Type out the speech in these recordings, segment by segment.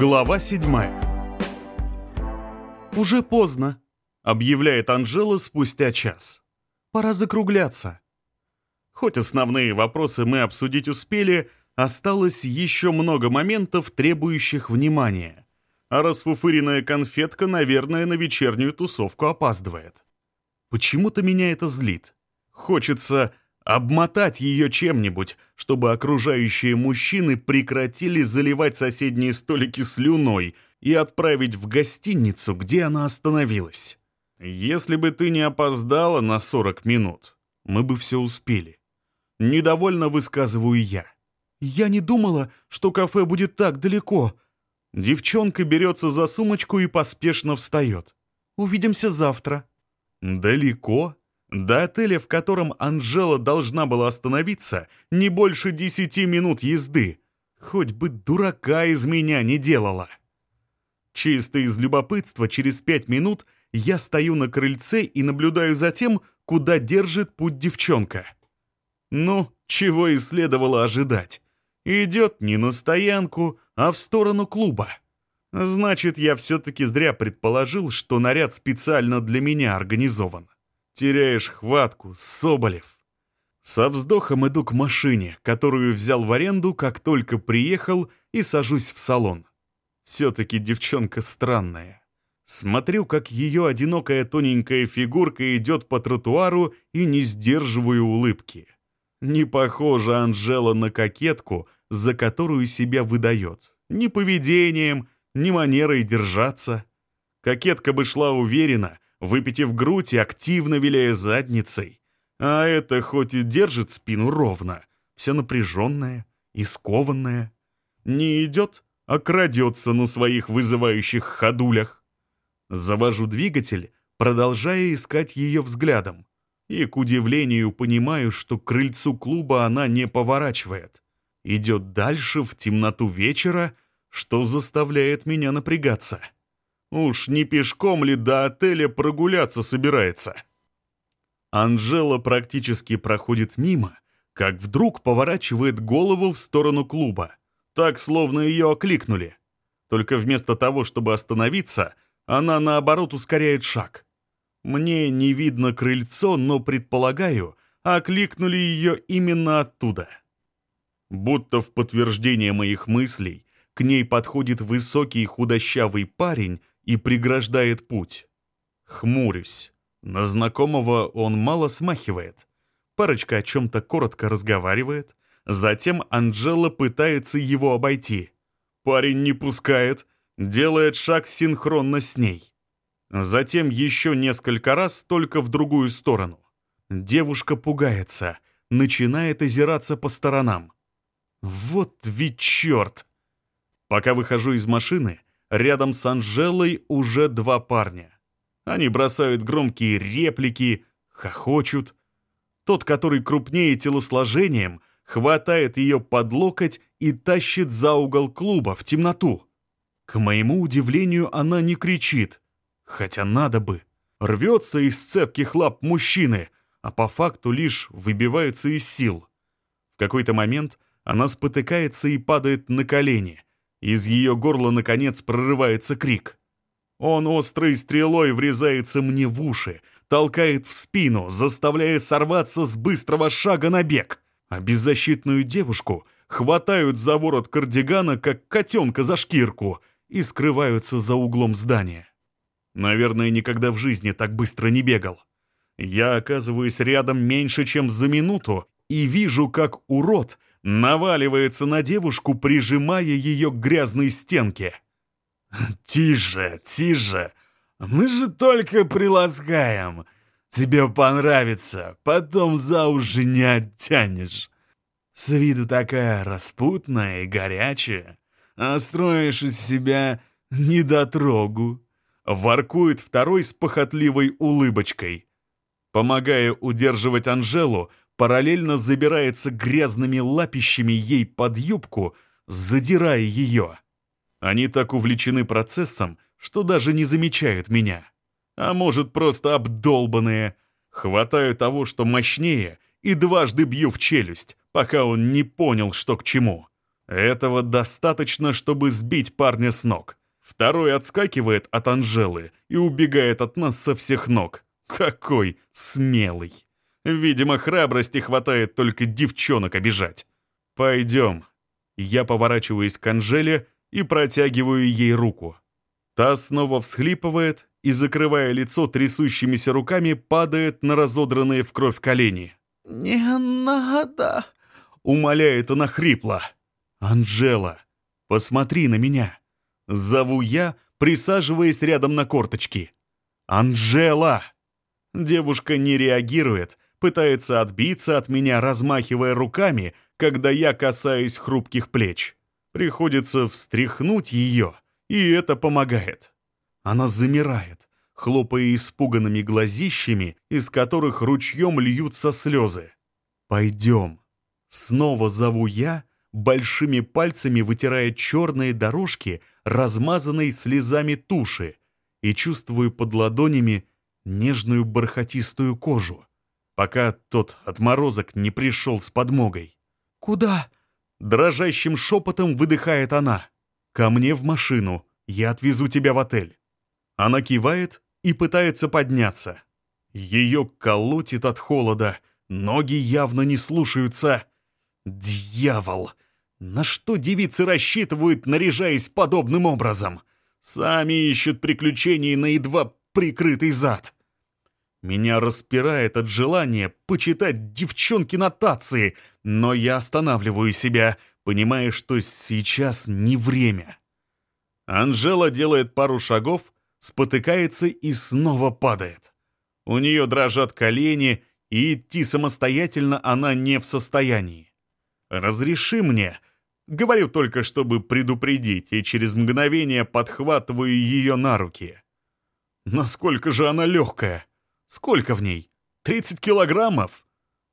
Глава седьмая. «Уже поздно», — объявляет Анжела спустя час. «Пора закругляться». Хоть основные вопросы мы обсудить успели, осталось еще много моментов, требующих внимания. А расфуфыренная конфетка, наверное, на вечернюю тусовку опаздывает. Почему-то меня это злит. Хочется обмотать ее чем-нибудь, чтобы окружающие мужчины прекратили заливать соседние столики слюной и отправить в гостиницу, где она остановилась. Если бы ты не опоздала на 40 минут, мы бы все успели. Недовольно высказываю я. Я не думала, что кафе будет так далеко. Девчонка берется за сумочку и поспешно встает. Увидимся завтра. Далеко? До отеля, в котором Анжела должна была остановиться, не больше десяти минут езды. Хоть бы дурака из меня не делала. Чисто из любопытства через пять минут я стою на крыльце и наблюдаю за тем, куда держит путь девчонка. Ну, чего и следовало ожидать. Идет не на стоянку, а в сторону клуба. Значит, я все-таки зря предположил, что наряд специально для меня организован. Теряешь хватку, Соболев. Со вздохом иду к машине, которую взял в аренду, как только приехал, и сажусь в салон. Все-таки девчонка странная. Смотрю, как ее одинокая тоненькая фигурка идет по тротуару и не сдерживаю улыбки. Не похожа Анжела на кокетку, за которую себя выдает. Ни поведением, ни манерой держаться. Кокетка бы шла уверенно, выпитив грудь и активно виляя задницей. А это хоть и держит спину ровно, вся напряженная и скованная. Не идет, а крадется на своих вызывающих ходулях. Завожу двигатель, продолжая искать ее взглядом. И, к удивлению, понимаю, что к крыльцу клуба она не поворачивает. Идет дальше, в темноту вечера, что заставляет меня напрягаться. Уж не пешком ли до отеля прогуляться собирается? Анжела практически проходит мимо, как вдруг поворачивает голову в сторону клуба. Так, словно ее окликнули. Только вместо того, чтобы остановиться, она, наоборот, ускоряет шаг. Мне не видно крыльцо, но, предполагаю, окликнули ее именно оттуда. Будто в подтверждение моих мыслей, к ней подходит высокий худощавый парень и преграждает путь. Хмурюсь. На знакомого он мало смахивает. Парочка о чем-то коротко разговаривает. Затем Анджела пытается его обойти. Парень не пускает, делает шаг синхронно с ней. Затем еще несколько раз только в другую сторону. Девушка пугается, начинает озираться по сторонам. Вот ведь черт! Пока выхожу из машины, Рядом с Анжелой уже два парня. Они бросают громкие реплики, хохочут. Тот, который крупнее телосложением, хватает ее под локоть и тащит за угол клуба в темноту. К моему удивлению, она не кричит, хотя надо бы. Рвется из цепких лап мужчины, а по факту лишь выбивается из сил. В какой-то момент она спотыкается и падает на колени — из ее горла, наконец, прорывается крик. Он острой стрелой врезается мне в уши, толкает в спину, заставляя сорваться с быстрого шага на бег. А беззащитную девушку хватают за ворот кардигана, как котенка за шкирку, и скрываются за углом здания. Наверное, никогда в жизни так быстро не бегал. Я оказываюсь рядом меньше, чем за минуту, и вижу, как урод наваливается на девушку, прижимая ее к грязной стенке. «Тише, тише! Мы же только приласкаем. Тебе понравится, потом за уши не оттянешь. С виду такая распутная и горячая, а строишь из себя недотрогу». Воркует второй с похотливой улыбочкой. Помогая удерживать Анжелу, параллельно забирается грязными лапищами ей под юбку, задирая ее. Они так увлечены процессом, что даже не замечают меня. А может, просто обдолбанные. Хватаю того, что мощнее, и дважды бью в челюсть, пока он не понял, что к чему. Этого достаточно, чтобы сбить парня с ног. Второй отскакивает от Анжелы и убегает от нас со всех ног. Какой смелый. Видимо, храбрости хватает только девчонок обижать. Пойдем. Я поворачиваюсь к Анжеле и протягиваю ей руку. Та снова всхлипывает и, закрывая лицо трясущимися руками, падает на разодранные в кровь колени. «Не надо!» — умоляет она хрипло. «Анжела, посмотри на меня!» Зову я, присаживаясь рядом на корточки. «Анжела!» Девушка не реагирует, пытается отбиться от меня, размахивая руками, когда я касаюсь хрупких плеч. Приходится встряхнуть ее, и это помогает. Она замирает, хлопая испуганными глазищами, из которых ручьем льются слезы. «Пойдем». Снова зову я, большими пальцами вытирая черные дорожки, размазанной слезами туши, и чувствую под ладонями нежную бархатистую кожу, пока тот отморозок не пришел с подмогой. «Куда?» — дрожащим шепотом выдыхает она. «Ко мне в машину, я отвезу тебя в отель». Она кивает и пытается подняться. Ее колотит от холода, ноги явно не слушаются. «Дьявол!» На что девицы рассчитывают, наряжаясь подобным образом? Сами ищут приключений на едва прикрытый зад. Меня распирает от желания почитать девчонки нотации, но я останавливаю себя, понимая, что сейчас не время. Анжела делает пару шагов, спотыкается и снова падает. У нее дрожат колени, и идти самостоятельно она не в состоянии. «Разреши мне», Говорю только, чтобы предупредить, и через мгновение подхватываю ее на руки. Насколько же она легкая? Сколько в ней? 30 килограммов?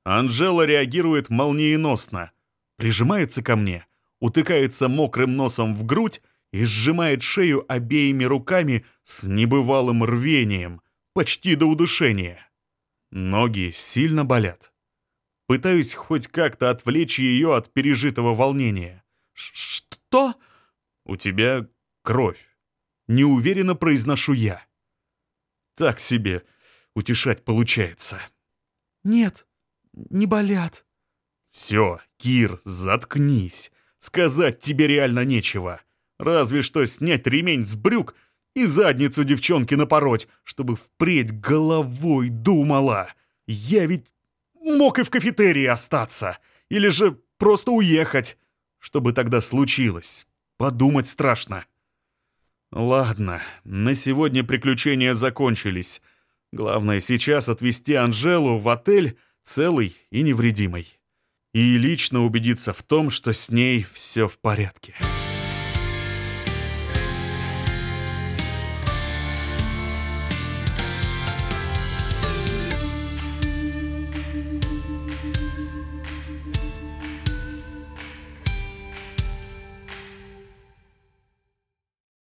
Анжела реагирует молниеносно. Прижимается ко мне, утыкается мокрым носом в грудь и сжимает шею обеими руками с небывалым рвением, почти до удушения. Ноги сильно болят. Пытаюсь хоть как-то отвлечь ее от пережитого волнения. «Что?» «У тебя кровь». Неуверенно произношу я. Так себе утешать получается. «Нет, не болят». «Все, Кир, заткнись. Сказать тебе реально нечего. Разве что снять ремень с брюк и задницу девчонки напороть, чтобы впредь головой думала. Я ведь мог и в кафетерии остаться. Или же просто уехать. Что бы тогда случилось? Подумать страшно. Ладно, на сегодня приключения закончились. Главное сейчас отвезти Анжелу в отель целый и невредимой. И лично убедиться в том, что с ней все в порядке.